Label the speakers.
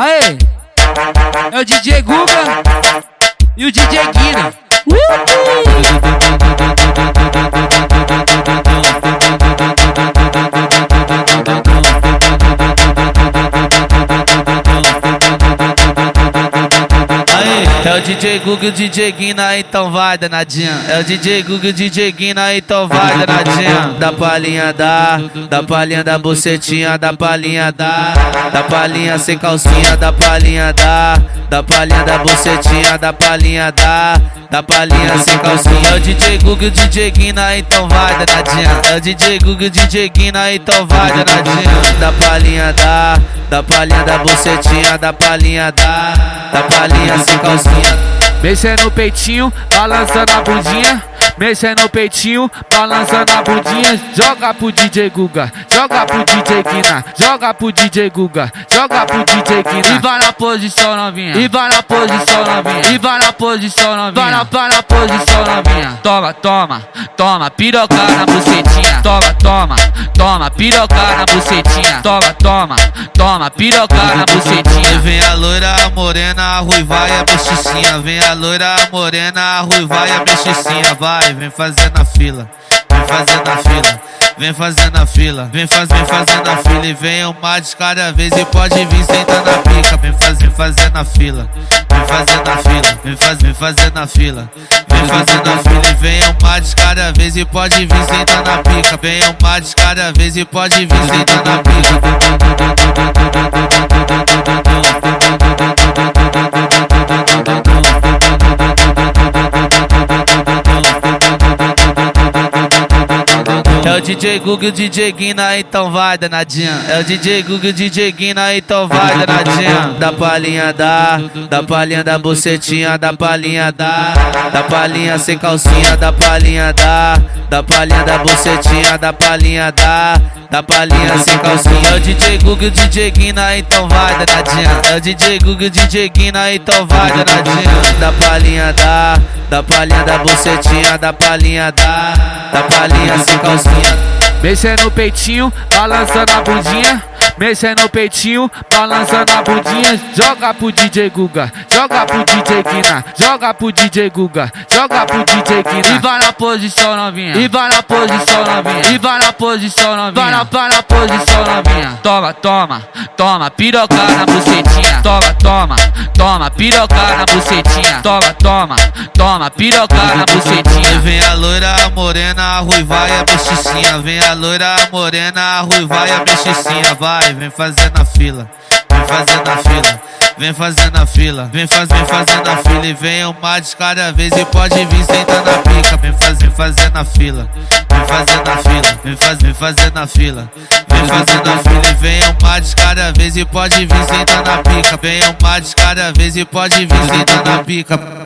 Speaker 1: Aê! É o DJ Guga e o DJ Guina.
Speaker 2: É o DJ e o DJ Guina, então vai danadinha. É o DJ e o DJ Guina, então vai danadinha. Da palhinha da, da palhinha da bucetinha, da palhinha da, da palhinha sem calcinha, da palhinha da, da palhinha da bucetinha, da palhinha da, da palhinha sem calcinha. É o DJ e o DJ Guina, então vai danadinha. É o DJ e o DJ Guina, então vai danadinha. Da palhinha da, da palhinha da bucetinha, da palhinha da, da palhinha sem calcinha.
Speaker 1: Mexendo no peitinho, balançando a bundinha. Mexendo no peitinho, balançando a bundinha. Joga pro DJ Guga, joga pro DJ Guina, joga pro DJ Guga, joga pro DJ Guina. E vai na posição novinha, e vai na posição novinha, e vai na posição novinha, vai na, vai na posição novinha. Toma, toma, toma, piroca na bucetinha. Toma, piroca na bucetinha. Toma, toma, toma, piroca na bucetinha.
Speaker 2: Vem a loira, a morena, a ruiva e a mesticinha. Vem a loira, a morena, a ruiva e a mesticinha. Vai, vem fazendo a fila, vem fazendo a fila. Vem fazendo a fila, vem, faz, vem fazendo a fila e vem uma de cada vez e pode vir sentando a pica. Vem, faz, vem fazendo a fila, vem fazendo a fila, vem, faz, vem fazendo a fila, vem fazendo a fila e vem uma de cada vez e pode vir sentando a pica. Vem uma de cada vez e pode vir sentando a É o DJ Google o DJ Guina, então vai danadinha. É o DJ Google o DJ Guina, então vai danadinha. Da palhinha da, da palhinha da bucetinha, da palhinha da, da palhinha sem calcinha, da palhinha da, da palhinha da bucetinha, da palhinha da, da palhinha sem calcinha. É o DJ Google o DJ Guina, então vai danadinha. É o DJ Google o DJ Guina, então vai danadinha. Da palhinha da, da palhinha da bucetinha, da palhinha da, da palhinha sem calcinha.
Speaker 1: Mexendo no peitinho, balançando a bundinha. Mexendo no peitinho, balançando a bundinha. Joga pro DJ Guga, joga pro DJ Guina, joga pro DJ Guga, joga pro DJ Guina. E vai na posição novinha, e vai na posição novinha, e vai na posição novinha, vai na, vai na posição novinha. Toma, toma, toma, piroca na bucetinha. Toma, toma, toma, piroca na bucetinha. Toma, toma, toma, piroca na bucetinha.
Speaker 2: Vem a loira, a morena, a ruiva e a mesticinha. Vem a loira, a morena, a ruiva e a mesticinha. Vai, vem fazendo a fila, vem fazendo a fila. Vem fazendo a fila, vem, faz, vem fazendo a fila e vem uma de cada vez e pode vir sentando a pica. Vem, faz, vem fazendo a fila, vem fazendo a fila, vem, faz, vem fazendo a fila, vem fazendo a fila e vem uma de cada vez e pode vir sentando a pica. Vem uma de cada vez e pode vir sentando a pica.